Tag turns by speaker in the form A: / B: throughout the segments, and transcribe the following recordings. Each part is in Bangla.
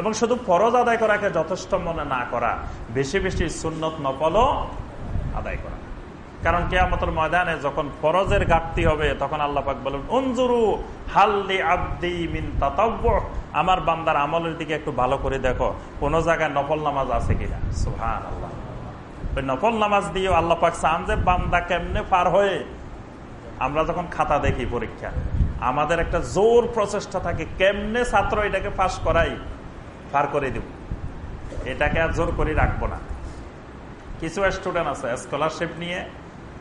A: এবং শুধু ফরজ আদায় করাকে যথেষ্ট মনে না করা, বেশি বেশি সুন্নত নফলও আদায় করা। কারণ কেয়ামতের ময়দানে যখন ফরজের ঘাটতি হবে, তখন আল্লাহ পাক বলেন অঞ্জুরু হাল্লি আব্দি মিন তাতাব্য আমার বান্দার আমলের দিকে একটু ভালো করে দেখো, কোন জায়গায় নফল নামাজ আছে কিনা? সুহান আল্লাহ নফল নামাজ দিয়ে আল্লাহ পাক চান যে বান্দা কেমনে পার হয়ে? আমরা যখন খাতা দেখি পরীক্ষা, আমাদের একটা জোর প্রচেষ্টা থাকে, কেমনে ছাত্র এটাকে পাশ করাই, পার করে দিব। এটাকে আর জোর করে রাখব না। কিছু স্টুডেন্ট আছে, স্কলারশিপ নিয়ে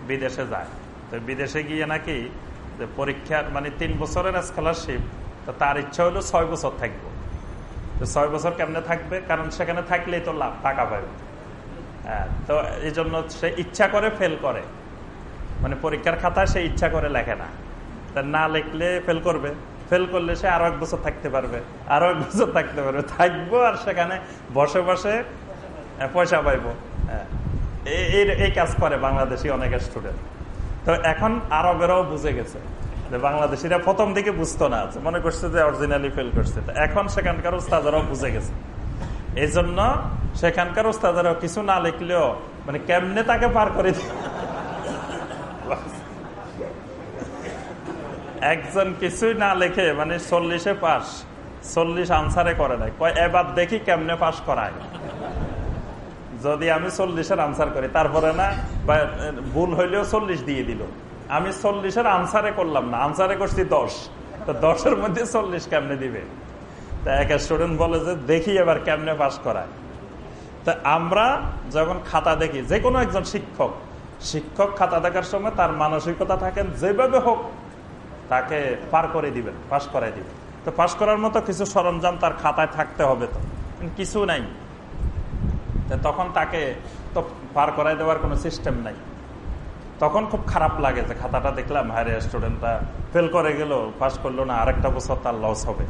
A: বিদেশে যায়। তো বিদেশে গিয়ে নাকি যে পরীক্ষার মানে তিন বছরের স্কলারশিপ, তো তার ইচ্ছা হলো ছয় বছর থাকব। তো ছয় বছর কেমনে থাকবে? কারণ সেখানে থাকলেই তো লাভ, টাকা পাবে। তো এই জন্য সে ইচ্ছা করে ফেল করে। মানে পরীক্ষার খাতায় সে ইচ্ছা করে লেখে না। তা না লিখলে ফেল করবে। ফেল করলে সে আরও এক বছর থাকতে পারবে। আরও এক বছর থাকতে পারবে। থাকব আর সেখানে বসে বসে পয়সা পাইব। হ্যাঁ এই কাজ করে বাংলাদেশি অনেক স্টুডেন্ট তো এখন আরবেরাও বুঝে গেছে যে বাংলাদেশিরা প্রথম দিকে বুঝতো না মনে করছে যে অরিজিনালি ফেল করছে। এখন সেখানকার উস্তাদারাও বুঝে গেছে। এই জন্য সেখানকার উস্তাদারাও কিছু না লিখলেও মানে কেমনে তাকে পার করে একজন কিছুই না লেখে মানে চল্লিশে পাস, চল্লিশ আনসারে করে নাই। কয়, এবার দেখি কেমনে পাস করায়। যদি আমি চল্লিশের আনসার করি, তারপরে না ভুল হইলেও চল্লিশ দিয়ে দিল। আমি চল্লিশের আনসারে করলাম না, আনসারে করছি দশ। তো দশের মধ্যে চল্লিশ কেমনে দিবে? তা এক স্টুডেন্ট বলে যে, দেখি এবার কেমনে পাস করায়। তা আমরা যখন খাতা দেখি, যে কোনো একজন শিক্ষক শিক্ষক খাতা দেখার সময় তার মানসিকতা থাকেন যেভাবে হোক, তাকে পার করে দিবেন পাশ করাই দিবেন। তো পাশ করার মতো কিছু সরঞ্জাম তার খাতায় থাকতে হবে তো। কিছু নাই। তখন তাকে তো পার করাই দেওয়ার কোনো সিস্টেম নাই। তখন খুব খারাপ লাগে যে, খাতাটা দেখলাম হায়ার স্টুডেন্টটা ফেল করে গেল পাশ করল না, আরেকটা বছর তার লস হবে।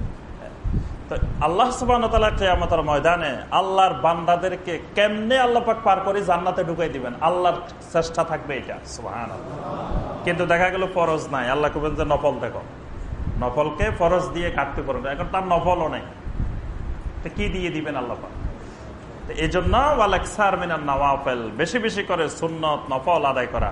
A: তো আল্লাহ সুবাহর ময়দানে আল্লাহর বান্দাদেরকে কেমনে আল্লাহ পাক পার করে জান্নাতে ঢুকাই দিবেন? আল্লাহর চেষ্টা থাকবে এটা সুবাহান কিন্তু দেখা গেল ফরজ নাই। আল্লাহ কবেন যে নফল দেখো। নফলকে ফরজ দিয়ে কাটতে পারবে এখন তার নফলও নেই। কি দিয়ে দিবেন আল্লাহ পাক? এই জন্য বেশি বেশি করে সুন্নত নফল আদায় করা।